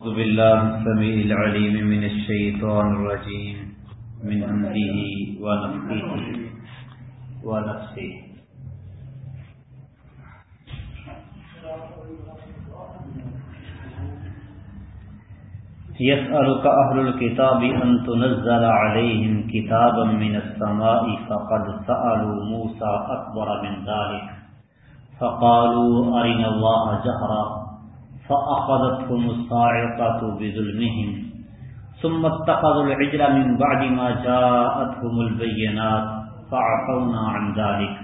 أعوذ بالله السميع العليم من الشيطان الرجيم، من أمره ونفخه ونفسه يسألك أهل الكتاب أن تنزل عليهم كتابا من السماء فقد سألوا موسى أكبر من ذلك. فقالوا أرنا الله جهرا فأخذتهم الصاعقة بظلمهم ثم اتخذوا العجل من بعد ما جاءتهم البينات فعفونا عن ذلك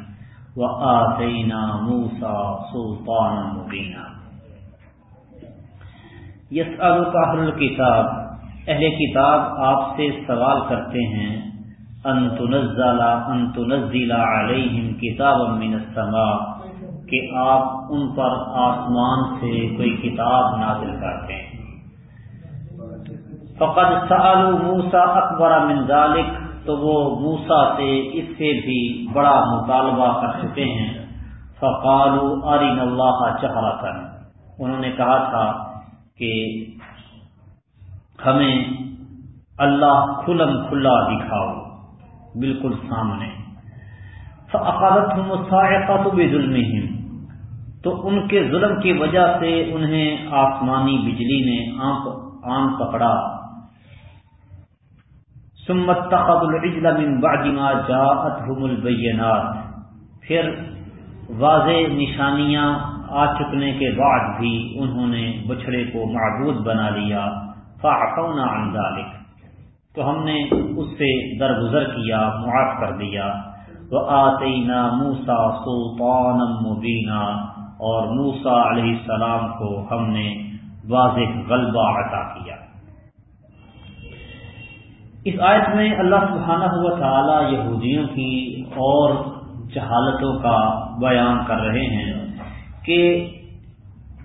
وآتينا موسى سلطانا مبينا. يسألك أهل الكتاب اہل کتاب آپ سے سوال کرتے ہیں ان تنزل ان تنزل علیہم کتابا من السماء کہ آپ ان پر آسمان سے کوئی کتاب نازل کرتے ہیں۔ فقد سالو موسا اکبر من ذالک تو وہ موسا سے اس سے بھی بڑا مطالبہ کر چکے ہیں۔ فقالو ارین اللہ چہرا انہوں نے کہا تھا کہ ہمیں اللہ کھلم کھلا دکھاؤ، بالکل سامنے۔ فقادت مساحقہ تو بے ظلم تو ان کے ظلم کی وجہ سے انہیں آسمانی بجلی نے آم پکڑا۔ سمت تخد العجل من بعد ما جاءتهم البینات پھر واضح نشانیاں آ چکنے کے بعد بھی انہوں نے بچھڑے کو معبود بنا لیا۔ فعفونا عن ذلك تو ہم نے اس سے درگزر کیا، معاف کر دیا۔ وہ آتینا موسا سلطان مبینہ اور موسا علیہ السلام کو ہم نے واضح غلبہ عطا کیا۔ اس آیت میں اللہ سبحانہ ہوا تعالی یہودیوں کی اور جہالتوں کا بیان کر رہے ہیں کہ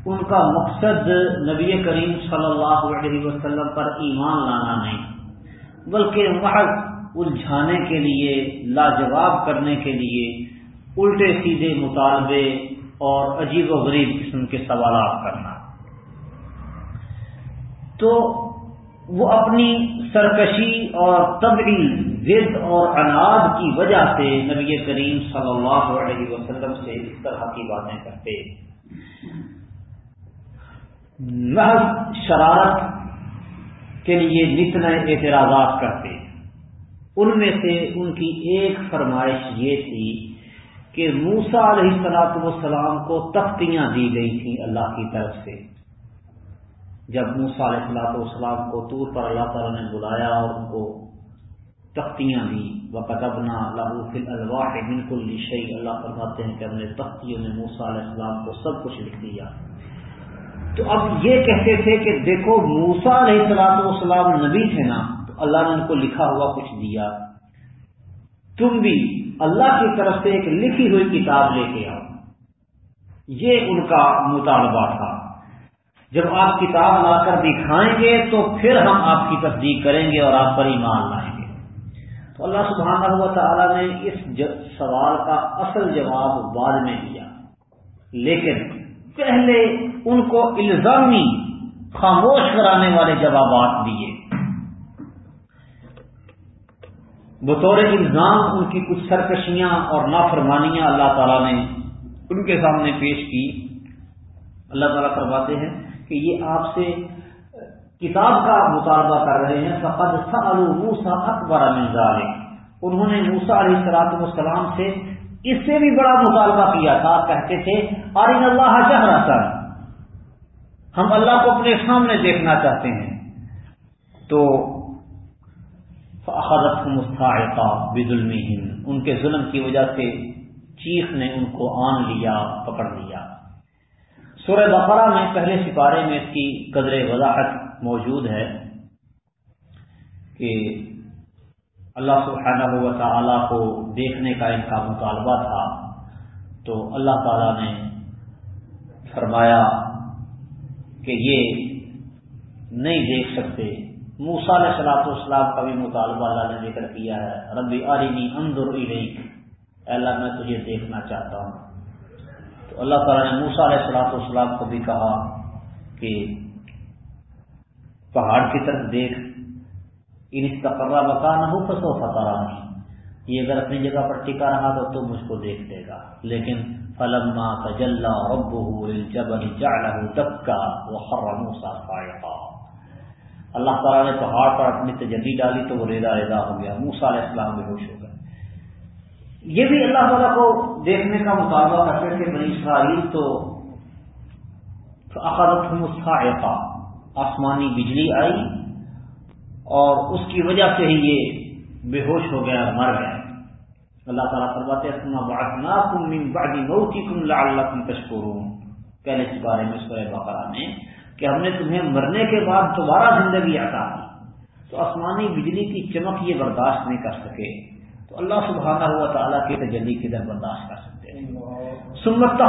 ان کا مقصد نبی کریم صلی اللہ علیہ وسلم پر ایمان لانا نہیں، بلکہ محض الجھانے کے لیے، لاجواب کرنے کے لیے، الٹے سیدھے مطالبے اور عجیب و غریب قسم کے سوالات کرنا۔ تو وہ اپنی سرکشی اور طبعی ضد اور اناج کی وجہ سے نبی کریم صلی اللہ علیہ وسلم سے اس طرح کی باتیں کرتے۔ محض شرارت کے لیے نئے اعتراضات کرتے، ان میں سے ان کی ایک فرمائش یہ تھی کہ موسا علیہ سلاط والسلام کو تختیاں دی گئی تھیں اللہ کی طرف سے۔ جب موسا علیہ سلاط والسلام کو طور پر اللہ تعالیٰ نے بلایا اور ان کو تختیاں دی وہ قطبنا لاہو الواح بالکل شعی اللہ فرماتے ہیں کہ ہم نے تختیوں نے موسا علیہ السلام کو سب کچھ لکھ دیا۔ تو اب یہ کہتے تھے کہ دیکھو موسا علیہ سلاط والسلام نبی تھے نا، تو اللہ نے ان کو لکھا ہوا کچھ دیا۔ تم بھی اللہ کی طرف سے ایک لکھی ہوئی کتاب لے کے آؤ۔ یہ ان کا مطالبہ تھا۔ جب آپ کتاب لا کر دکھائیں گے تو پھر ہم آپ کی تصدیق کریں گے اور آپ پر ایمان لائیں گے۔ تو اللہ سبحانہ ہوا تعالیٰ نے اس سوال کا اصل جواب بعد میں دیا۔ لیکن پہلے ان کو الزامی، خاموش کرانے والے جوابات دیے۔ بطور الزام ان کی کچھ سرکشیاں اور نافرمانیاں اللہ تعالیٰ نے ان کے سامنے پیش کی۔ اللہ تعالیٰ کرواتے ہیں کہ یہ آپ سے کتاب کا مطالبہ کر رہے ہیں۔ فقد موسا اکبر انہوں نے موسا علیہ سلاط والسلام سے اس سے بھی بڑا مطالبہ کیا تھا۔ کہتے تھے آرین اللہ چہرا ہم اللہ کو اپنے سامنے دیکھنا چاہتے ہیں۔ تو فخرت مستعقہ بد ان کے ظلم کی وجہ سے چیخ نے ان کو آن لیا، پکڑ لیا۔ سورہ بقرہ میں پہلے سپارے میں اس کی قدر وضاحت موجود ہے کہ اللہ سبحانہ و تعالی کو دیکھنے کا ان کا مطالبہ تھا۔ تو اللہ تعالی نے فرمایا کہ یہ نہیں دیکھ سکتے۔ موسا علیہ سلاط اسلام کا بھی مطالبہ اللہ نے ذکر کیا ہے، ربی عرینی اندر الیک۔ اللہ، میں تجھے دیکھنا چاہتا ہوں۔ تو اللہ تعالیٰ نے موسا علیہ سلاط اسلام کو بھی کہا کہ پہاڑ کی طرف دیکھ۔ ان استقرہ مکان ہو فسو فتح یہ اگر اپنی جگہ پر ٹکا رہا تو تم مجھ کو دیکھ لے گا۔ لیکن فلما تجلى ربه للجبل جعله دكا وخر موسى صاعقا۔ اللہ تعالیٰ نے پہاڑ پر اپنی تجلی ڈالی تو وہ ریدا ریدا ہو گیا۔ موسا علیہ السلام بے ہوش ہو گئے۔ یہ بھی اللہ تعالیٰ کو دیکھنے کا مطالبہ کرتے تھے بنی اسرائیل تو اقادت الصاعقہ، آسمانی بجلی آئی اور اس کی وجہ سے ہی یہ بے ہوش ہو گیا مر گیا اللہ تعالیٰ فرماتے پہلے اس بارے میں سورہ بقرہ میں کہ ہم نے تمہیں مرنے کے بعد دوبارہ زندگی عطا کی، تو آسمانی بجلی کی چمک یہ برداشت نہیں کر سکے۔ تو اللہ سبحانہ ہوا تعالیٰ کی تجلی کدھر برداشت کر سکتے سمت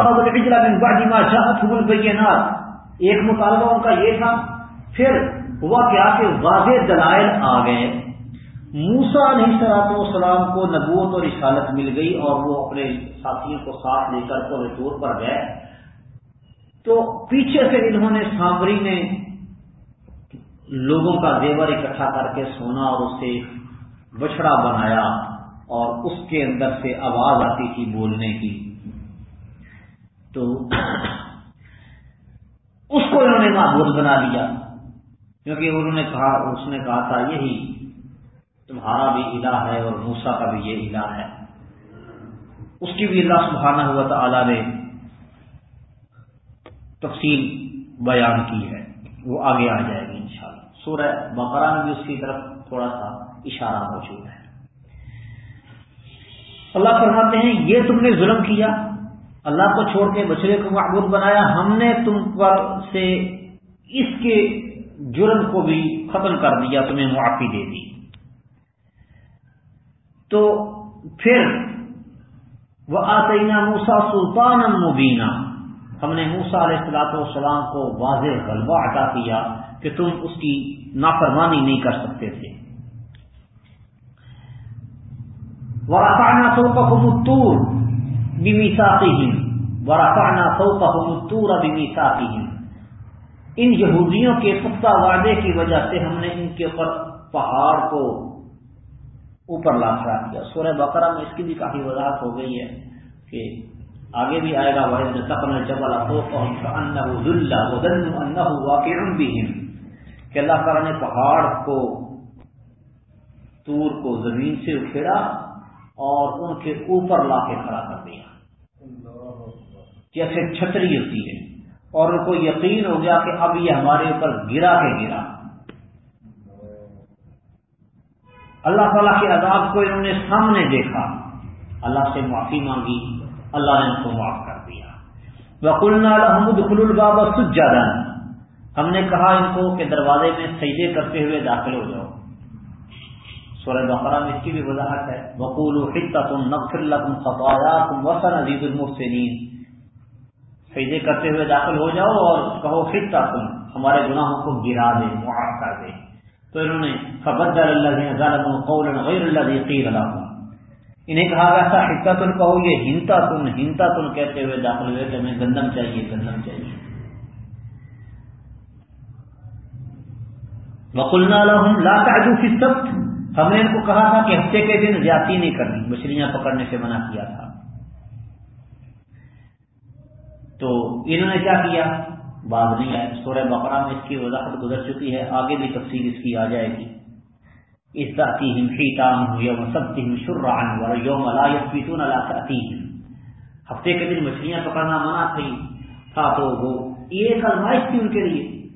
ایک مطالبہ ان کا یہ تھا۔ پھر ہوا کیا کہ واضح دلائل آ گئے۔ موسا علیہ سلاط والسلام کو نبوت اور رسالت مل گئی اور وہ اپنے ساتھیوں کو ساتھ لے کر پورے پر گئے۔ تو پیچھے سے انہوں نے سامری میں لوگوں کا زیور اکٹھا کر کے سونا اور اسے بچڑا بنایا اور اس کے اندر سے آواز آتی تھی بولنے کی۔ تو اس کو انہوں نے معبود بنا لیا۔ کیونکہ انہوں نے کہا، اس نے کہا تھا یہی، تمہارا بھی الہ ہے اور موسا کا بھی یہ الہ ہے۔ اس کی بھی اللہ سبحانہ ہوا تعالی نے تفصیل بیان کی ہے۔ وہ آگے آ جائے گی انشاءاللہ۔ سورہ بقرہ میں بھی اس کی طرف تھوڑا سا اشارہ موجود ہے۔ اللہ فرماتے ہیں، یہ تم نے ظلم کیا۔ اللہ کو چھوڑ کے بچڑے کو معبود بنایا۔ ہم نے تم پر سے اس کے جرم کو بھی ختم کر دیا، تمہیں معافی دے دی۔ تو پھر وہ آتینہ موسا سلطان مبینہ ہم نے موسا علیہ السلاط والسلام کو واضح غلبہ عطا کیا کہ تم اس کی نافرمانی نہیں کر سکتے تھے۔ ورفعنا فوقهم الطور بميثاقهم ورفعنا فوقهم الطور بميثاقهم۔ ان یہودیوں کے پختہ وعدے کی وجہ سے ہم نے ان کے اوپر پہاڑ کو اوپر لاشا کیا سورہ بقرہ میں اس کی بھی کافی وضاحت ہو گئی ہے کہ آگے بھی آئے گا کہ اللہ تعالیٰ نے پہاڑ کو، تور کو زمین سے اکھیڑا اور ان کے اوپر لا کے کھڑا کر دیا۔ جیسے چھتری ہوتی ہے۔ اور ان کو یقین ہو گیا کہ اب یہ ہمارے اوپر گرا کے گرا۔ اللہ تعالیٰ کے عذاب کو انہوں نے سامنے دیکھا۔ اللہ سے معافی مانگی۔ اللہ نے ان کو معاف کر دیا۔ وکل الحمد خل البابا سجادن ہم نے کہا ان کو کہ دروازے میں سجدے کرتے ہوئے داخل ہو جاؤ۔ سورہ بقرہ میں اس کی بھی وضاحت ہے۔ وقول تم نقل تم خطایا تم وسن عزیز المحسنین سجدے کرتے ہوئے داخل ہو جاؤ اور کہو خطہ تم ہمارے گناہوں کو گرا دے، معاف کر دے۔ تو انہوں نے فبدل اللہ قولا غیر اللہ قیل لهم۔ انہیں کہا ویسا حکت تن کہو، یہ ہنتا تن ہنتا تن کہتے ہوئے داخل ہوئے کہ ہمیں گندم چاہیے گندم چاہیے. وقلنا لهم لا تعدوا في السبت ہم نے ان کو کہا تھا کہ ہفتے کے دن زیادتی نہیں کرنی، مچھلیاں پکڑنے سے منع کیا تھا۔ تو انہوں نے کیا کیا؟ بات نہیں آئے، سورہ بقرہ میں اس کی وضاحت گزر چکی ہے، آگے بھی تفصیل اس کی آ جائے گی۔ اس داتی یوم سب ہفتے کے دن مچھلیاں پکڑنا منع تھی تھا تو وہ ایک ازمائش تھی ان کے لیے۔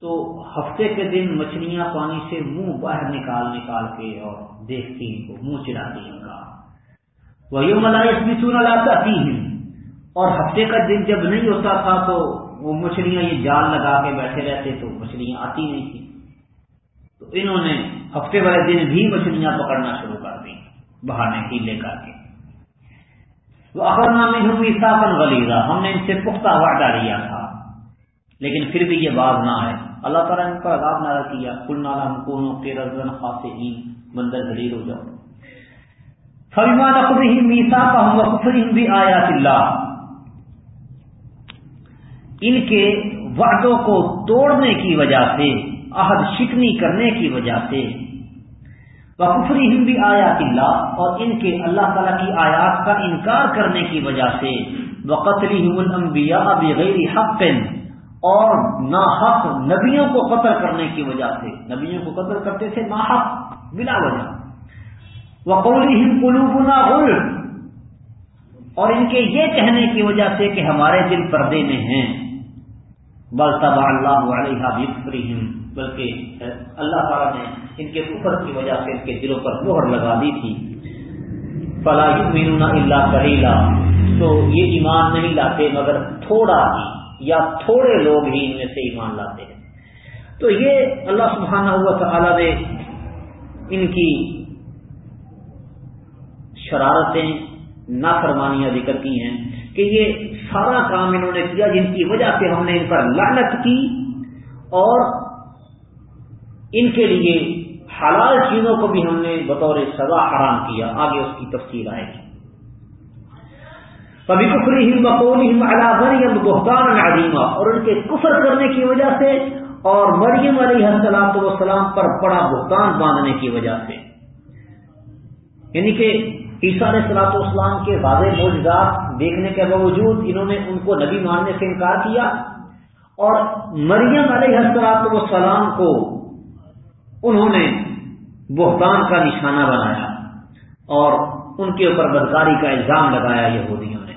تو ہفتے کے دن مچھلیاں پانی سے منہ باہر نکال نکال کے اور دیکھتی ان کو منہ چلاتی ان کا۔ وہ یوم لائف پیتون لاتی اور ہفتے کا دن جب نہیں ہوتا تھا تو وہ مچھلیاں یہ جال لگا کے بیٹھے رہتے تو مچھلیاں آتی نہیں تھی تو انہوں نے ہفتے والے دن بھی مچھلیاں پکڑنا شروع کر دی بہانے کی لے کر کے۔ وہ نامی ہوں ساپن ہم نے ان سے پختہ وعدہ لیا تھا۔ لیکن پھر بھی یہ بات نہ ہے اللہ تعالیٰ نے ان پر عذاب نہ کیا۔ کل نالا ہم کے رزن خاص مندر دلیل ہو جاؤ۔ فریمان اخبی میسا کا ہم بھی آیا اللہ ان کے وعدوں کو توڑنے کی وجہ سے عہد شکنی کرنے کی وجہ سے۔ بکفری ہم بھی آیات اللہ اور ان کے اللہ تعالیٰ کی آیات کا انکار کرنے کی وجہ سے۔ وقتلی الانبیاء بغیر حق اور نا حق نبیوں کو قتل کرنے کی وجہ سے۔ نبیوں کو قتل کرتے تھے نا حق بلا وجہ۔ وقولی ہند قلوبنا غلط اور ان کے یہ کہنے کی وجہ سے کہ ہمارے دل پردے میں ہیں۔ بل تبا اللہ علیہ بکفرہم بلکہ اللہ تعالیٰ نے ان کے کفر کی وجہ سے ان کے دلوں پر مہر لگا دی تھی۔ فلاح مین اللہ کریلا تو یہ ایمان نہیں لاتے مگر تھوڑا ہی یا تھوڑے لوگ ہی ان میں سے ایمان لاتے ہیں۔ تو یہ اللہ سبحانہ ہوا تعالیٰ نے ان کی شرارتیں، نافرمانیاں ذکر کی ہیں کہ یہ سارا کام انہوں نے کیا جن کی وجہ سے ہم نے ان پر لعنت کی اور ان کے لیے حلال چیزوں کو بھی ہم نے بطور سزا حرام کیا۔ آگے اس کی تفصیل آئے گی۔ کبھی کفری ہی بقول مریم بہتان عظیمہ اور ان کے کفر کرنے کی وجہ سے اور مریم علیہ السلام وسلام پر بڑا بہتان باندھنے کی وجہ سے۔ یعنی کہ عیسیٰ علیہ السلاط والسلام کے واضح موجودات دیکھنے کے باوجود انہوں نے ان کو نبی ماننے سے انکار کیا اور مریم علیہ السلاط والسلام کو انہوں نے بہتان کا نشانہ بنایا اور ان کے اوپر بدکاری کا الزام لگایا یہودیوں نے۔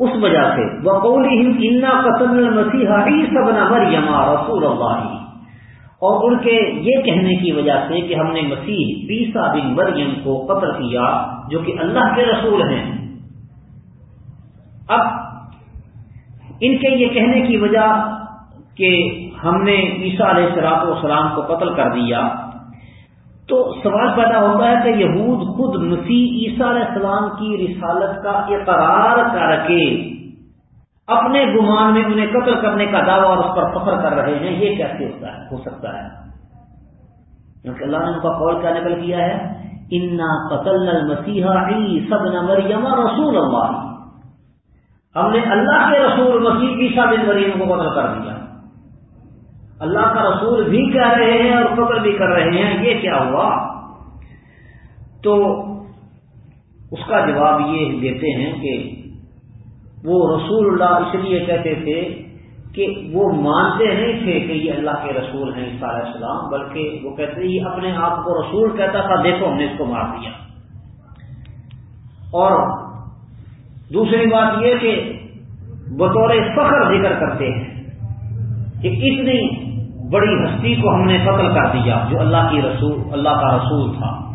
اس وجہ سے وہ قولی انا مریم رسول اللہ اور ان کے یہ کہنے کی وجہ سے کہ ہم نے مسیح پیسا بن مریم کو قتل کیا جو کہ اللہ کے رسول ہیں۔ اب ان کے یہ کہنے کی وجہ کہ ہم نے عیسیٰ علیہ السلاط والسلام کو قتل کر دیا۔ تو سوال پیدا ہوتا ہے کہ یہود خود مسیح عیسیٰ علیہ السلام کی رسالت کا اقرار کر کے اپنے گمان میں انہیں قتل کرنے کا دعویٰ اور اس پر فخر کر رہے ہیں، یہ کیسے ہوتا ہے؟ ہو سکتا ہے۔ کیونکہ اللہ نے ان کا قول کیا نکل کیا ہے، انا قتل المسیح سب مریم رسول اللہ ہم نے اللہ کے رسول مسیح عیسیٰ بن مریم کو قتل کر دیا۔ اللہ کا رسول بھی کہہ رہے ہیں اور قتل بھی کر رہے ہیں، یہ کیا ہوا؟ تو اس کا جواب یہ دیتے ہیں کہ وہ رسول اللہ اس لیے کہتے تھے کہ وہ مانتے نہیں تھے کہ یہ اللہ کے رسول ہیں علیہ السلام، بلکہ وہ کہتے یہ اپنے آپ کو رسول کہتا تھا، دیکھو ہم نے اس کو مار دیا۔ اور دوسری بات یہ کہ بطور فخر ذکر کرتے ہیں کہ اتنی بڑی ہستی کو ہم نے قتل کر دیا، جو اللہ کی رسول، اللہ کا رسول تھا۔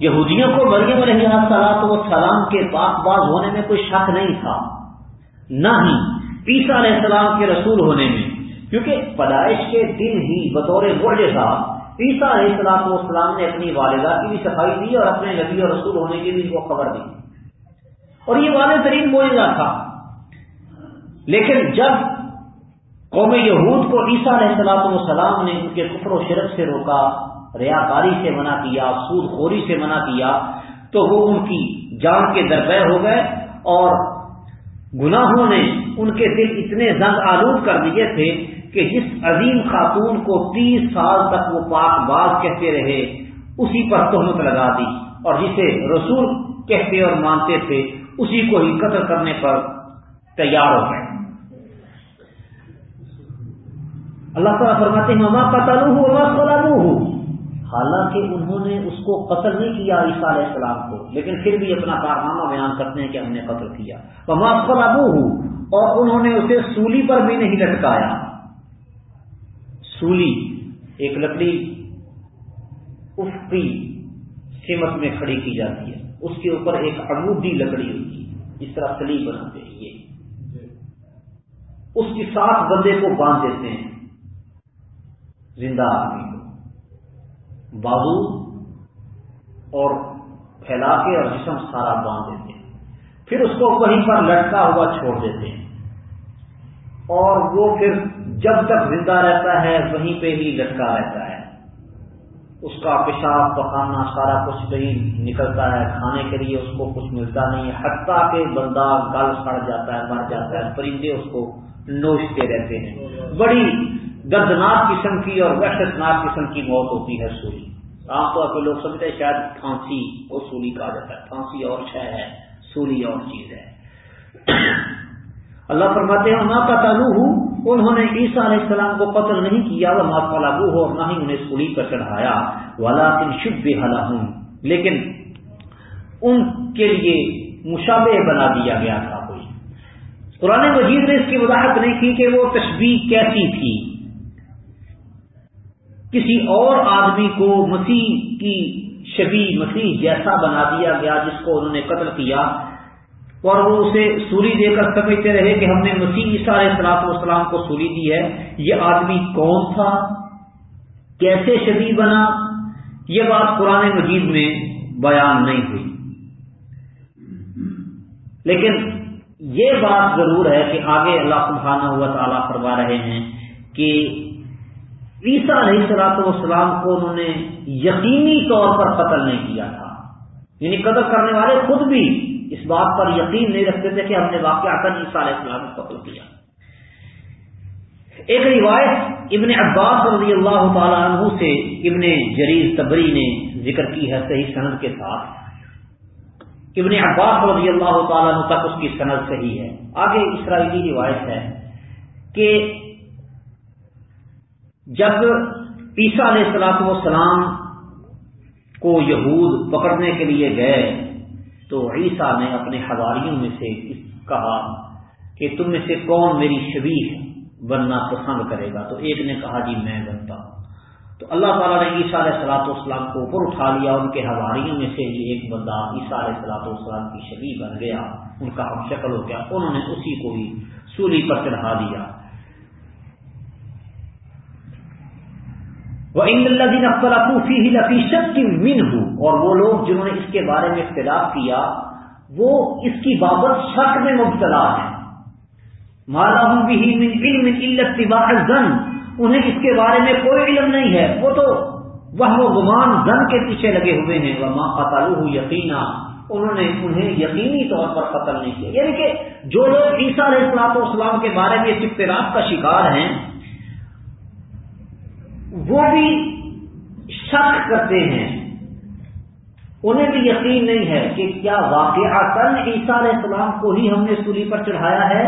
یہودیوں کو مریم علیہ السلام و سلام کے پاک باز ہونے میں کوئی شک نہیں تھا، نہ ہی پیسا علیہ السلام کے رسول ہونے میں۔ کیونکہ پیدائش کے دن ہی بطور معجزہ پیسا علیہ السلام والسلام نے اپنی والدہ کی بھی صفائی دی اور اپنے نبی اور رسول ہونے کی بھی ان کو خبر دی۔ اور یہ والد ترین معجزہ تھا۔ لیکن جب قوم یہود کو عیسیٰ علیہ السلاط والسلام نے ان کے کفر و شرک سے روکا ریاکاری سے منع کیا، سود خوری سے منع کیا، تو وہ ان کی جان کے درپے ہو گئے اور گناہوں نے ان کے دل اتنے زنگ آلود کر دیے تھے کہ جس عظیم خاتون کو تیس سال تک وہ پاک باز کہتے رہے، اسی پر تہمت لگا دی اور جسے رسول کہتے اور مانتے تھے، اسی کو ہی قتل کرنے پر تیار ہو گئے۔ اللہ تعالیٰ فرماتے ہیں مما قتل ہوں حالانکہ انہوں نے اس کو قتل نہیں کیا عیسیٰ علیہ السلام کو، لیکن پھر بھی اپنا کارنامہ بیان کرتے ہیں کہ ہم نے قتل کیا۔ مما فلابو ہوں اور انہوں نے اسے سولی پر بھی نہیں لٹکایا۔ سولی، ایک لکڑی افقی سمت میں کھڑی کی جاتی ہے۔ اس کے اوپر ایک عمودی لکڑی ہوتی ہے۔ جس طرح سلی بناتے ہیں یہ۔ اس کے ساتھ بندے کو باندھ دیتے ہیں۔ زندہ آدمی کو بازو اور پھیلا کے اور جسم سارا باندھ دیتے ہیں۔ پھر اس کو کہیں پر لٹکا ہوا چھوڑ دیتے ہیں۔ اور وہ پھر جب تک زندہ رہتا ہے، وہیں پہ ہی لٹکا رہتا ہے۔ اس کا پیشاب پکانا سارا کچھ کہیں نکلتا ہے۔ کھانے کے لیے اس کو کچھ ملتا نہیں ہے۔ حتیٰ کہ بندہ گل سڑ جاتا ہے، مر جاتا ہے۔ پرندے اس کو نوچتے رہتے ہیں۔ بڑی دردناک قسم کی اور وحشتناک قسم کی موت ہوتی ہے سولی عام طور پہ لوگ سمجھتے ہیں شاید پھانسی اور سولی کہا جاتا ہے۔ پھانسی اور شہ ہے سولی اور چیز ہے۔ اللہ فرماتے ہیں ماں کا ہوں انہوں نے عیسیٰ علیہ السلام کو قتل نہیں کیا وہ ماں کا ہو اور نہ ہی انہیں سولی پر چڑھایا۔ والا کن شب حلا ہوں لیکن ان کے لیے مشابہ بنا دیا گیا تھا کوئی۔ قرآن مجید نے اس کی وضاحت نہیں کی کہ وہ تشبیح کیسی تھی۔ کسی اور آدمی کو مسیح کی شبی مسیح جیسا بنا دیا گیا جس کو انہوں نے قتل کیا اور وہ اسے سوری دے کر سمجھتے رہے کہ ہم نے مسیح عیسیٰ علیہ السلاط والسلام کو سوری دی ہے۔ یہ آدمی کون تھا؟ کیسے شبی بنا؟ یہ بات قرآن مجید میں بیان نہیں ہوئی۔ لیکن یہ بات ضرور ہے کہ آگے اللہ سبحانہ ہوا تعالیٰ فرما رہے ہیں کہ عیسیٰ علیہ السلاط والسلام کو انہوں نے یقینی طور پر قتل نہیں کیا تھا۔ یعنی قتل کرنے والے خود بھی اس بات پر یقین نہیں رکھتے تھے کہ ہم نے واقعہ کر عیسیٰ علیہ السلام کو قتل کیا۔ ایک روایت ابن عباس رضی اللہ تعالی عنہ سے ابن جریر تبری نے ذکر کی ہے صحیح سند کے ساتھ۔ ابن عباس رضی اللہ تعالیٰ عنہ تک اس کی سند صحیح ہے۔ آگے اسرائیلی روایت ہے کہ جب عیسیٰ علیہ السلاط والسلام کو یہود پکڑنے کے لیے گئے، تو عیسیٰ نے اپنے حواریوں میں سے کہا کہ تم میں سے کون میری شبیح بننا پسند کرے گا؟ تو ایک نے کہا جی میں بنتا ہوں. تو اللہ تعالیٰ نے عیسیٰ علیہ السلاط والسلام کو اوپر اٹھا لیا ان کے حواریوں میں سے یہ ایک بندہ عیسیٰ علیہ السلاط والسلام کی شبیح بن گیا۔ ان کا ہم شکل ہو گیا، انہوں نے اسی کو ہی سولی پر چڑھا دیا۔ وہ ان الدین اختلافی کی من ہوں اور وہ لوگ جنہوں نے اس کے بارے میں اختلاف کیا، وہ اس کی بابت شک میں مبتلا ہیں۔ مالا ہوں بھی من علم علت زن انہیں اس کے بارے میں کوئی علم نہیں ہے۔ وہ تو وہ گمان زن کے پیچھے لگے ہوئے ہیں۔ وہ ماں قطع یقینا انہوں نے انہیں یقینی طور پر قتل نہیں کیا۔ یعنی کہ جو لوگ عیسیٰ علیہ السلاط والسلام کے بارے میں اس اختلاف کا شکار ہیں وہ بھی شک کرتے ہیں۔ انہیں بھی یقین نہیں ہے کہ کیا واقعہ کل عیسیٰ علیہ السلام کو ہی ہم نے سولی پر چڑھایا ہے۔